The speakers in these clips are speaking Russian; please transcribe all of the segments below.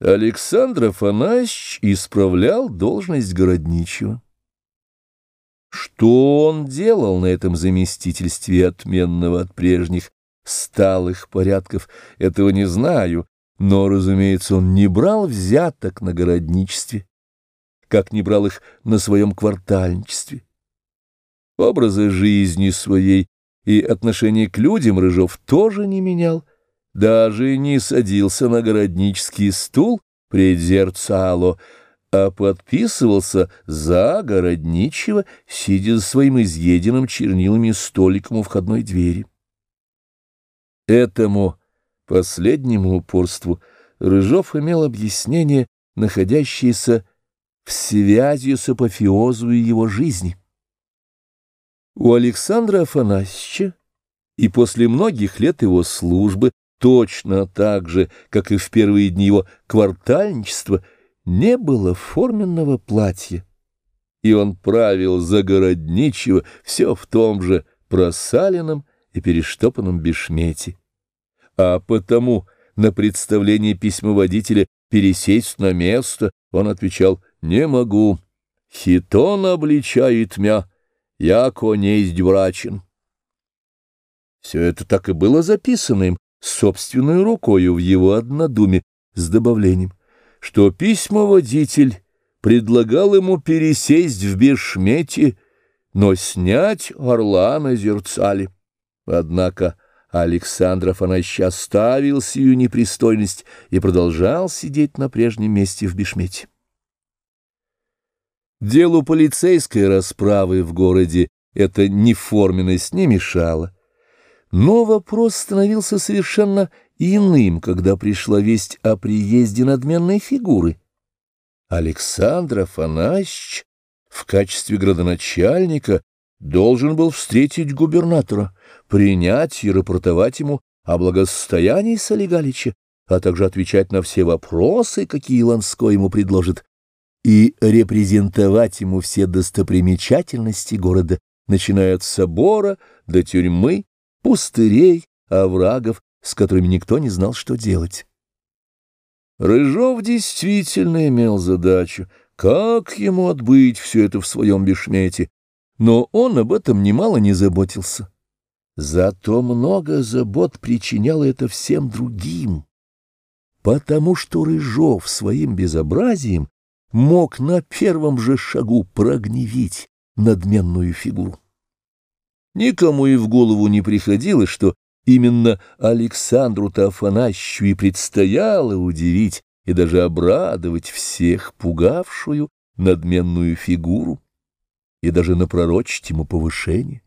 Александр Афанасьевич исправлял должность городничего. Что он делал на этом заместительстве отменного от прежних сталых порядков, этого не знаю, но, разумеется, он не брал взяток на городничестве, как не брал их на своем квартальничестве. Образа жизни своей и отношения к людям Рыжов тоже не менял, даже не садился на городнический стул пред зерцало, а подписывался за городничего, сидя за своим изъеденным чернилами столиком у входной двери. Этому последнему упорству Рыжов имел объяснение, находящееся в связи с апофеозой его жизни. У Александра Афанасьевича и после многих лет его службы точно так же, как и в первые дни его квартальничества, не было форменного платья. И он правил загородничего все в том же просаленном и перештопанном бешмете. А потому на представление письмоводителя пересесть на место он отвечал «Не могу, хитон обличает мя, яко несть врачен». Все это так и было записано им, собственной рукою в его однодуме с добавлением, что письмоводитель предлагал ему пересесть в бешмете, но снять орла на зерцале. Однако Александр Афанасьевич оставил сию непристойность и продолжал сидеть на прежнем месте в бешмете. Делу полицейской расправы в городе эта неформенность не мешала. Но вопрос становился совершенно иным, когда пришла весть о приезде надменной фигуры. Александр Афанасьевич в качестве градоначальника должен был встретить губернатора, принять и рапортовать ему о благосостоянии Солигалича, а также отвечать на все вопросы, какие Ланской ему предложит, и репрезентовать ему все достопримечательности города, начиная от собора до тюрьмы, пустырей, оврагов, с которыми никто не знал, что делать. Рыжов действительно имел задачу, как ему отбыть все это в своем бешмете, но он об этом немало не заботился. Зато много забот причиняло это всем другим, потому что Рыжов своим безобразием мог на первом же шагу прогневить надменную фигуру. Никому и в голову не приходило, что именно Александру-то Афанасьевичу и предстояло удивить и даже обрадовать всех пугавшую надменную фигуру и даже напророчить ему повышение.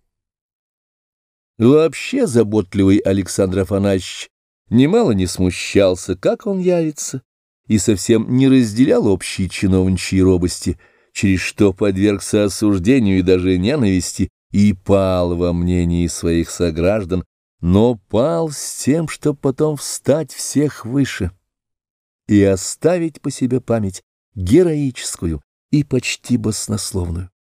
Вообще заботливый Александр Афанасьевич немало не смущался, как он явится, и совсем не разделял общие чиновничьи робости, через что подвергся осуждению и даже ненависти и пал во мнении своих сограждан, но пал с тем, чтобы потом встать всех выше и оставить по себе память героическую и почти баснословную.